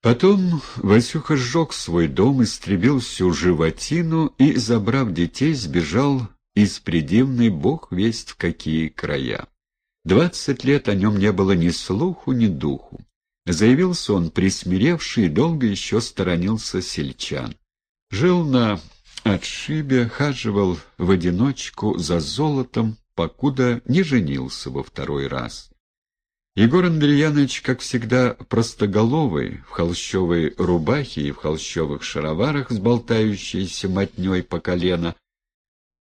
Потом Васюха сжег свой дом, истребил всю животину и, забрав детей, сбежал из придивной бог весть в какие края. Двадцать лет о нем не было ни слуху, ни духу. Заявился он присмиревший и долго еще сторонился сельчан. Жил на отшибе, хаживал в одиночку за золотом, покуда не женился во второй раз. Егор Андреянович, как всегда, простоголовый, в холщовой рубахе и в холщовых шароварах с болтающейся мотней по колено,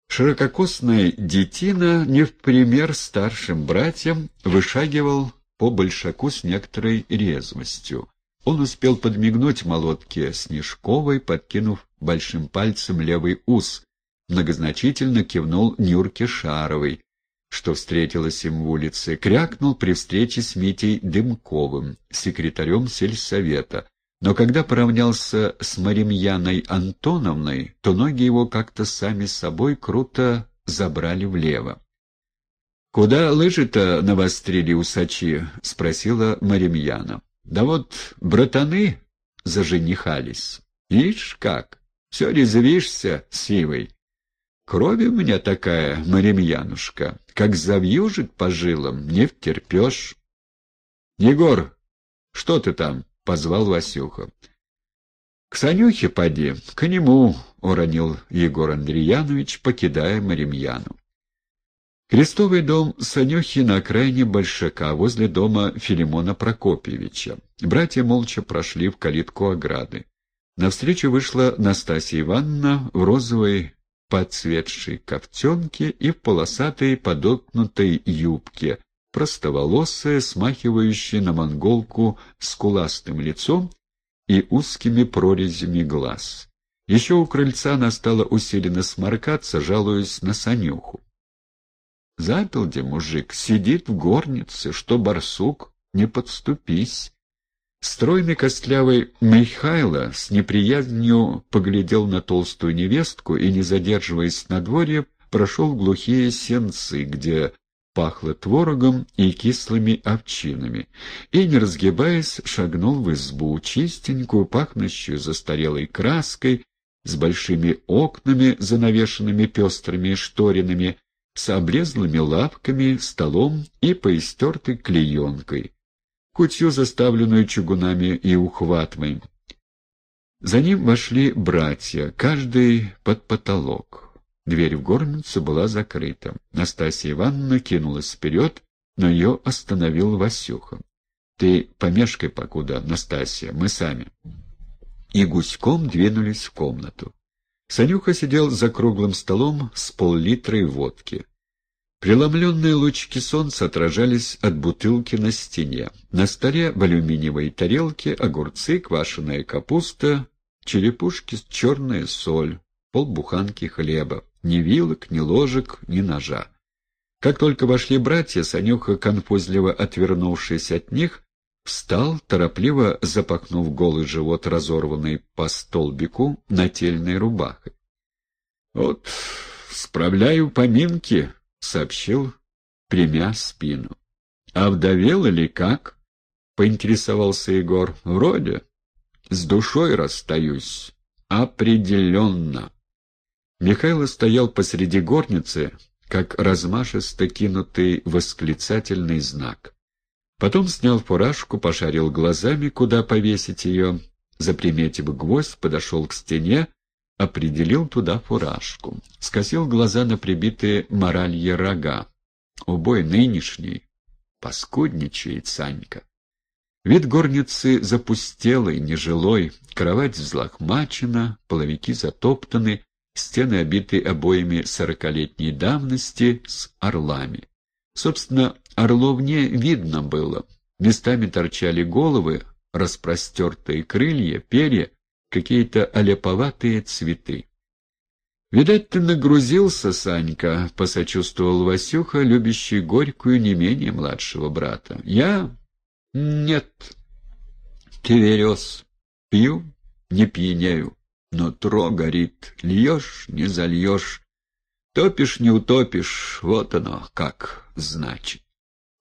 ширококосная детина, не в пример старшим братьям, вышагивал по большаку с некоторой резвостью. Он успел подмигнуть молотке Снежковой, подкинув большим пальцем левый ус, многозначительно кивнул Нюрке Шаровой, что встретилась им в улице, крякнул при встрече с Митей Дымковым, секретарем сельсовета. Но когда поравнялся с Маримьяной Антоновной, то ноги его как-то сами собой круто забрали влево. — Куда лыжи-то навострили усачи? — спросила Маримьяна. — Да вот братаны заженихались. Ишь как, все резвишься, сивый. Крови у меня такая, Маримьянушка, как завьюжит по жилам, не втерпешь. — Егор, что ты там? — позвал Васюха. — К Санюхе поди, к нему, — уронил Егор Андреянович, покидая Маримьяну. Крестовый дом Санюхи на окраине Большака, возле дома Филимона Прокопьевича. Братья молча прошли в калитку ограды. Навстречу вышла Настасья Ивановна в розовой подцветшей ковтенке и в полосатой подоткнутой юбке, простоволосая, смахивающая на монголку скуластым лицом и узкими прорезями глаз. Еще у крыльца она стала усиленно сморкаться, жалуясь на Санюху. Запил где мужик, сидит в горнице, что барсук, не подступись. Стройный костлявый Михайло с неприязнью поглядел на толстую невестку и, не задерживаясь на дворе, прошел глухие сенцы, где пахло творогом и кислыми овчинами, и, не разгибаясь, шагнул в избу, чистенькую, пахнущую застарелой краской, с большими окнами, занавешенными пестрыми шторинами, с облезлыми лавками, столом и поистертой клеенкой кутью, заставленную чугунами и ухватами. За ним вошли братья, каждый под потолок. Дверь в горницу была закрыта. Настасья Ивановна кинулась вперед, но ее остановил Васюха. — Ты помешкай покуда, Настасья, мы сами. И гуськом двинулись в комнату. Санюха сидел за круглым столом с пол-литрой водки. Преломленные лучики солнца отражались от бутылки на стене. На столе в алюминиевой тарелке огурцы, квашеная капуста, черепушки, черная соль, полбуханки хлеба. Ни вилок, ни ложек, ни ножа. Как только вошли братья, Санюха, конфузливо отвернувшись от них, встал, торопливо запахнув голый живот, разорванный по столбику нательной рубахой. — Вот, справляю поминки, — сообщил, примя спину. — А вдовел или как? — поинтересовался Егор. — Вроде. С душой расстаюсь. Определенно. Михайло стоял посреди горницы, как размашисто кинутый восклицательный знак. Потом снял фуражку, пошарил глазами, куда повесить ее, заприметив гвоздь, подошел к стене, определил туда фуражку. Скосил глаза на прибитые моралье рога. Убой нынешний. Паскудничает Санька. Вид горницы запустелый, нежилой, кровать взлохмачена, половики затоптаны, стены обиты обоями сорокалетней давности с орлами. Собственно, орлов не видно было. Местами торчали головы, распростертые крылья, перья, какие-то оляповатые цветы. «Видать, ты нагрузился, Санька», — посочувствовал Васюха, любящий горькую не менее младшего брата. «Я? Нет. Ты верес. Пью, не пьянею. Нутро горит. Льешь, не зальешь. Топишь, не утопишь. Вот оно как значит».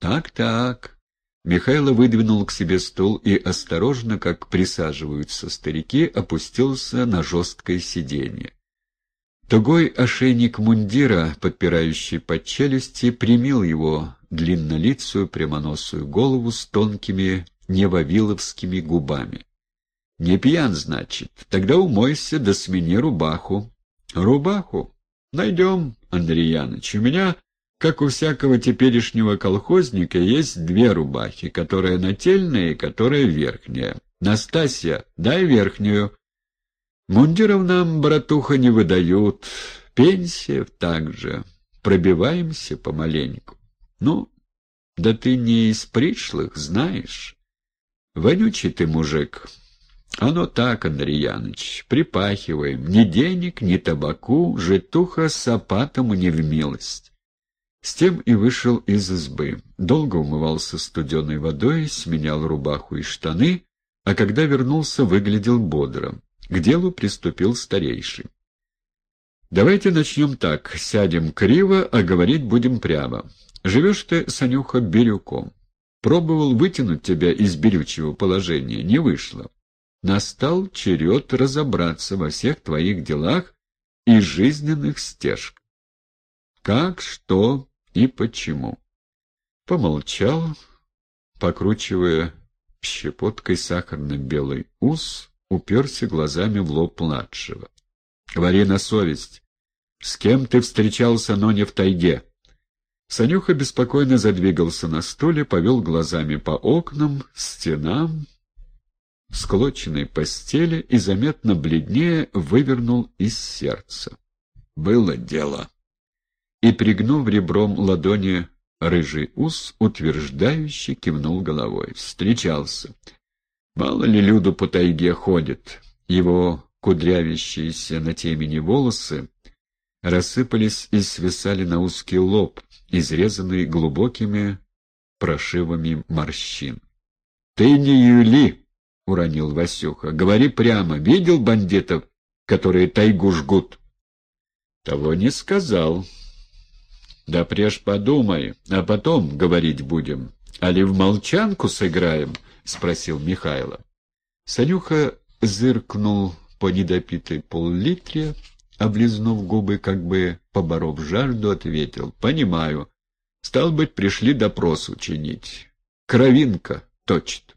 «Так-так. Михайло выдвинул к себе стул и, осторожно, как присаживаются старики, опустился на жесткое сиденье. Тугой ошейник мундира, подпирающий под челюсти, примил его длиннолицую прямоносую голову с тонкими невавиловскими губами. «Не пьян, значит? Тогда умойся, да смени рубаху». «Рубаху? Найдем, Андрей Яныч. У меня как у всякого теперешнего колхозника, есть две рубахи, которая нательная и которая верхняя. Настасья, дай верхнюю. Мундиров нам, братуха, не выдают. Пенсия также. Пробиваемся помаленьку. Ну, да ты не из пришлых, знаешь. Вонючий ты мужик. Оно так, Андрей Яныч, припахиваем. Ни денег, ни табаку, житуха с опатом не в милость. С тем и вышел из избы. Долго умывался студеной водой, сменял рубаху и штаны, а когда вернулся, выглядел бодро. К делу приступил старейший. «Давайте начнем так. Сядем криво, а говорить будем прямо. Живешь ты, Санюха, бирюком. Пробовал вытянуть тебя из бирючего положения, не вышло. Настал черед разобраться во всех твоих делах и жизненных стежках. Как, что, и почему. Помолчал, покручивая щепоткой сахарно-белый ус, уперся глазами в лоб младшего. — Говори на совесть. С кем ты встречался, но не в тайге? Санюха беспокойно задвигался на стуле, повел глазами по окнам, стенам, склоченной постели и, заметно бледнее, вывернул из сердца. Было дело и, пригнув ребром ладони рыжий ус, утверждающе кивнул головой. Встречался. Мало ли люду по тайге ходит. Его кудрявящиеся на темени волосы рассыпались и свисали на узкий лоб, изрезанный глубокими прошивами морщин. — Ты не юли! — уронил Васюха. — Говори прямо. Видел бандитов, которые тайгу жгут? — Того не сказал, да преж подумай, а потом говорить будем. Али в молчанку сыграем? — спросил Михайло. Санюха зыркнул по недопитой пол-литре, облизнув губы, как бы поборов жажду, ответил. — Понимаю. Стал быть, пришли допрос учинить. Кровинка точит.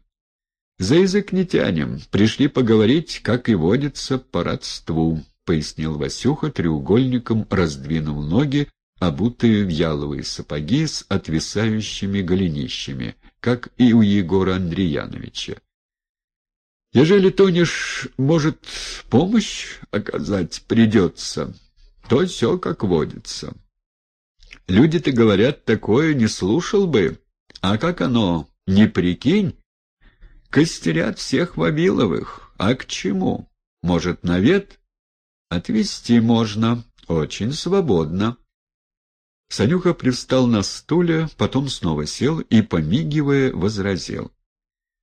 За язык не тянем. Пришли поговорить, как и водится, по родству, — пояснил Васюха, треугольником раздвинув ноги, обутые в яловые сапоги с отвисающими голенищами, как и у Егора Андреяновича. Ежели тонешь, может, помощь оказать придется, то все как водится. Люди-то говорят, такое не слушал бы, а как оно, не прикинь, костерят всех Вавиловых, а к чему? Может, навет? Отвести можно, очень свободно. Санюха привстал на стуле, потом снова сел и, помигивая, возразил.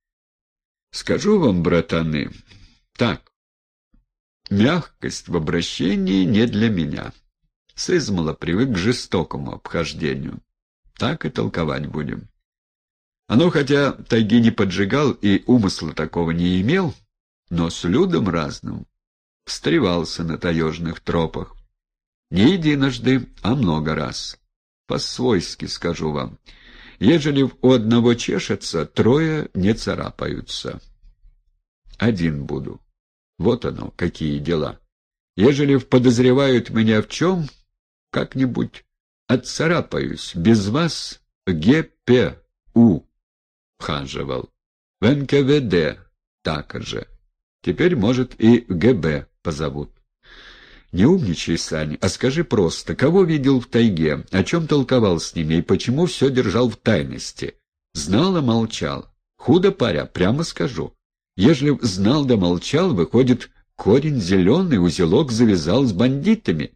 — Скажу вам, братаны, так, мягкость в обращении не для меня. Сызмала привык к жестокому обхождению. Так и толковать будем. Оно, хотя тайги не поджигал и умысла такого не имел, но с людом разным встревался на таежных тропах. Не единожды, а много раз. По-свойски скажу вам. Ежели у одного чешется, трое не царапаются. Один буду. Вот оно, какие дела. Ежели подозревают меня в чем, как-нибудь отцарапаюсь. Без вас ГПУ хаживал. В НКВД так же. Теперь, может, и ГБ позовут. «Не умничай, Сань, а скажи просто, кого видел в тайге, о чем толковал с ними и почему все держал в тайности? Знал, а молчал. Худо паря, прямо скажу. Ежели знал да молчал, выходит, корень зеленый узелок завязал с бандитами».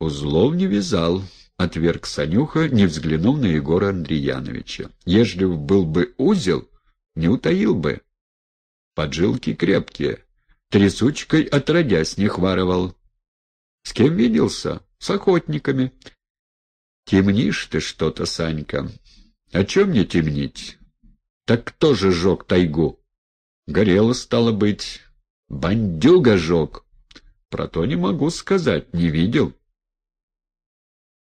«Узлов не вязал», — отверг Санюха, не взглянув на Егора Андреяновича. «Ежели был бы узел, не утаил бы. Поджилки крепкие, трясучкой отродясь не хваровал». С кем виделся? С охотниками. Темнишь ты что-то, Санька. О чем мне темнить? Так кто же жег тайгу? Горело, стало быть. Бандюга жег. Про то не могу сказать, не видел.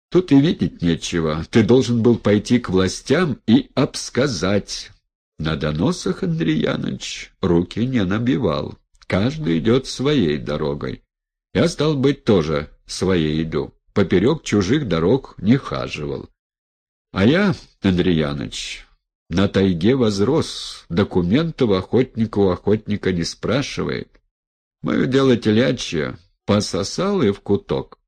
Тут и видеть нечего. Ты должен был пойти к властям и обсказать. На доносах, Андрей Яныч, руки не набивал. Каждый идет своей дорогой. Я, стал быть, тоже своей иду. Поперек чужих дорог не хаживал. А я, Андрей Яныч, на тайге возрос, документов охотника у охотника не спрашивает. Мое дело телячье, пососал и в куток.